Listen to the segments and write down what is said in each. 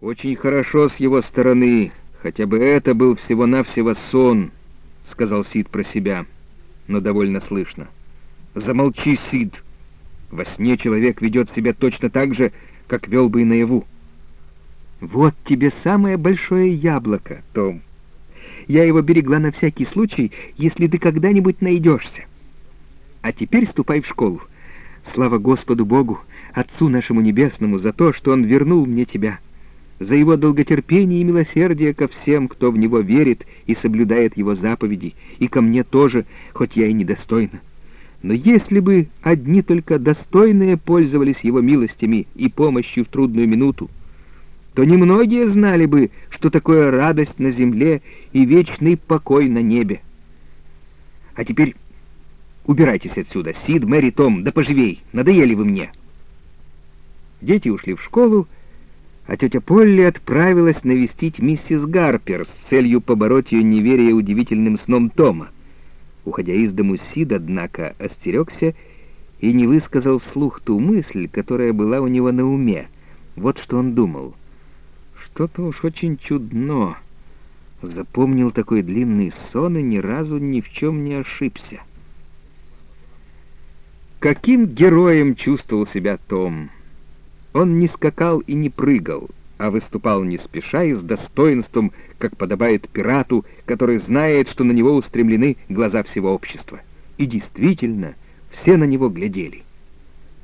«Очень хорошо с его стороны, хотя бы это был всего-навсего сон», — сказал Сид про себя, но довольно слышно. «Замолчи, Сид! Во сне человек ведет себя точно так же, как вел бы и наяву». «Вот тебе самое большое яблоко, Том. Я его берегла на всякий случай, если ты когда-нибудь найдешься. А теперь ступай в школу. Слава Господу Богу, Отцу нашему Небесному, за то, что Он вернул мне тебя» за его долготерпение и милосердие ко всем, кто в него верит и соблюдает его заповеди, и ко мне тоже, хоть я и недостойна. Но если бы одни только достойные пользовались его милостями и помощью в трудную минуту, то немногие знали бы, что такое радость на земле и вечный покой на небе. А теперь убирайтесь отсюда, Сид, Мэри, Том, да поживей, надоели вы мне. Дети ушли в школу, а тетя Полли отправилась навестить миссис Гарпер с целью побороть ее неверие удивительным сном Тома. Уходя из дому Сид, однако, остерегся и не высказал вслух ту мысль, которая была у него на уме. Вот что он думал. Что-то уж очень чудно. Запомнил такой длинный сон и ни разу ни в чем не ошибся. Каким героем чувствовал себя Том? Он не скакал и не прыгал, а выступал не спеша и с достоинством, как подобает пирату, который знает, что на него устремлены глаза всего общества. И действительно, все на него глядели.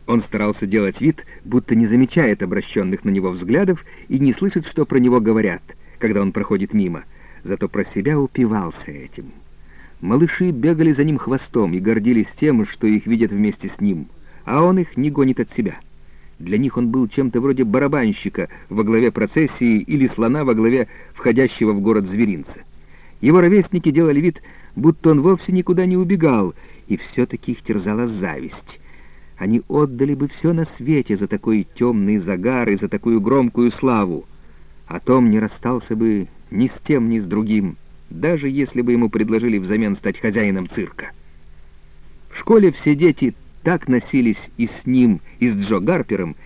Он старался делать вид, будто не замечает обращенных на него взглядов и не слышит, что про него говорят, когда он проходит мимо, зато про себя упивался этим. Малыши бегали за ним хвостом и гордились тем, что их видят вместе с ним, а он их не гонит от себя. Для них он был чем-то вроде барабанщика во главе процессии или слона во главе входящего в город зверинца. Его ровесники делали вид, будто он вовсе никуда не убегал, и все-таки их терзала зависть. Они отдали бы все на свете за такой темный загар и за такую громкую славу. А Том не расстался бы ни с тем, ни с другим, даже если бы ему предложили взамен стать хозяином цирка. В школе все дети так носились и с ним, и с Джо Гарпером,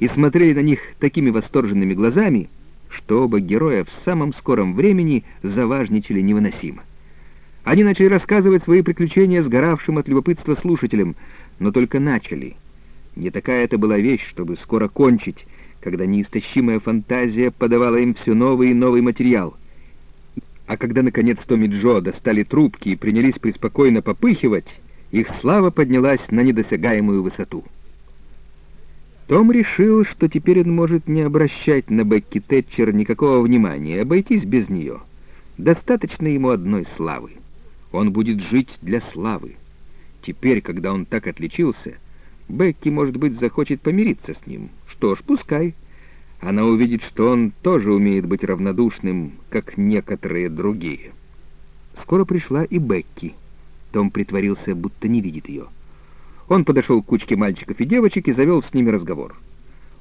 и смотрели на них такими восторженными глазами, что оба героя в самом скором времени заважничали невыносимо. Они начали рассказывать свои приключения сгоравшим от любопытства слушателям, но только начали. Не такая это была вещь, чтобы скоро кончить, когда неистощимая фантазия подавала им все новый и новый материал. А когда, наконец, Том и Джо достали трубки и принялись преспокойно попыхивать, их слава поднялась на недосягаемую высоту. Том решил, что теперь он может не обращать на Бекки Тэтчер никакого внимания, обойтись без нее. Достаточно ему одной славы. Он будет жить для славы. Теперь, когда он так отличился, Бекки, может быть, захочет помириться с ним. Что ж, пускай. Она увидит, что он тоже умеет быть равнодушным, как некоторые другие. Скоро пришла и Бекки. Том притворился, будто не видит ее. Он подошел к кучке мальчиков и девочек и завел с ними разговор.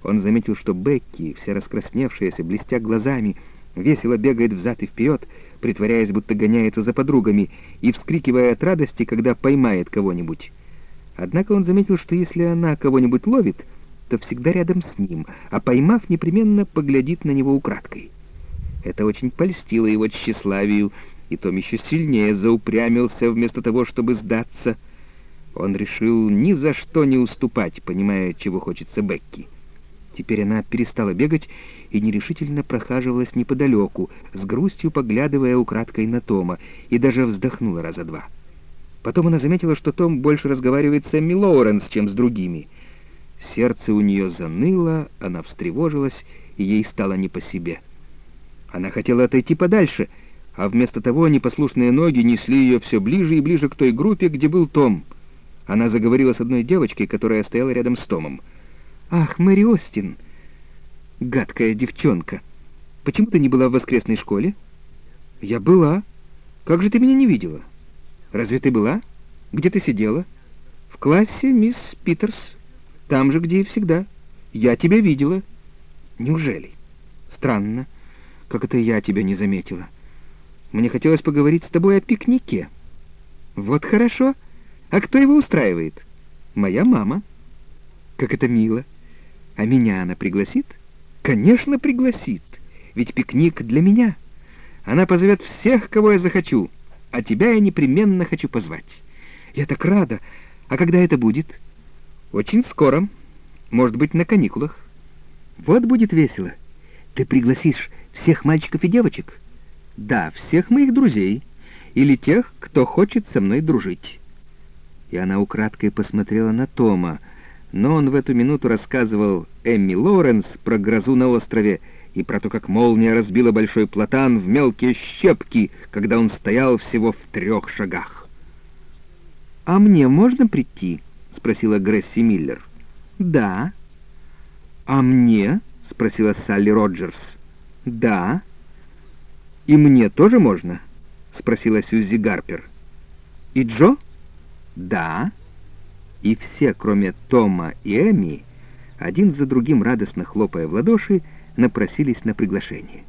Он заметил, что Бекки, вся раскрасневшаяся, блестя глазами, весело бегает взад и вперед, притворяясь, будто гоняется за подругами, и вскрикивая от радости, когда поймает кого-нибудь. Однако он заметил, что если она кого-нибудь ловит, то всегда рядом с ним, а поймав, непременно поглядит на него украдкой. Это очень польстило его тщеславию, и Том еще сильнее заупрямился вместо того, чтобы сдаться. Он решил ни за что не уступать, понимая, чего хочется Бекки. Теперь она перестала бегать и нерешительно прохаживалась неподалеку, с грустью поглядывая украдкой на Тома, и даже вздохнула раза два. Потом она заметила, что Том больше разговаривает с Эмми Лоуренс, чем с другими. Сердце у нее заныло, она встревожилась, и ей стало не по себе. Она хотела отойти подальше — а вместо того непослушные ноги несли ее все ближе и ближе к той группе, где был Том. Она заговорила с одной девочкой, которая стояла рядом с Томом. «Ах, Мэри Остин! Гадкая девчонка! Почему ты не была в воскресной школе?» «Я была. Как же ты меня не видела?» «Разве ты была? Где ты сидела?» «В классе мисс Питерс. Там же, где и всегда. Я тебя видела». «Неужели?» «Странно. Как это я тебя не заметила?» Мне хотелось поговорить с тобой о пикнике. Вот хорошо. А кто его устраивает? Моя мама. Как это мило. А меня она пригласит? Конечно, пригласит, ведь пикник для меня. Она позовет всех, кого я захочу, а тебя я непременно хочу позвать. Я так рада. А когда это будет? Очень скоро. Может быть, на каникулах. Вот будет весело. Ты пригласишь всех мальчиков и девочек? Да, всех моих друзей. Или тех, кто хочет со мной дружить. И она украдкой посмотрела на Тома, но он в эту минуту рассказывал Эмми Лоуренс про грозу на острове и про то, как молния разбила большой платан в мелкие щепки, когда он стоял всего в трех шагах. «А мне можно прийти?» — спросила Гресси Миллер. «Да». «А мне?» — спросила Салли Роджерс. «Да». «И мне тоже можно?» — спросила Сьюзи Гарпер. «И Джо?» «Да». И все, кроме Тома и Эми, один за другим радостно хлопая в ладоши, напросились на приглашение.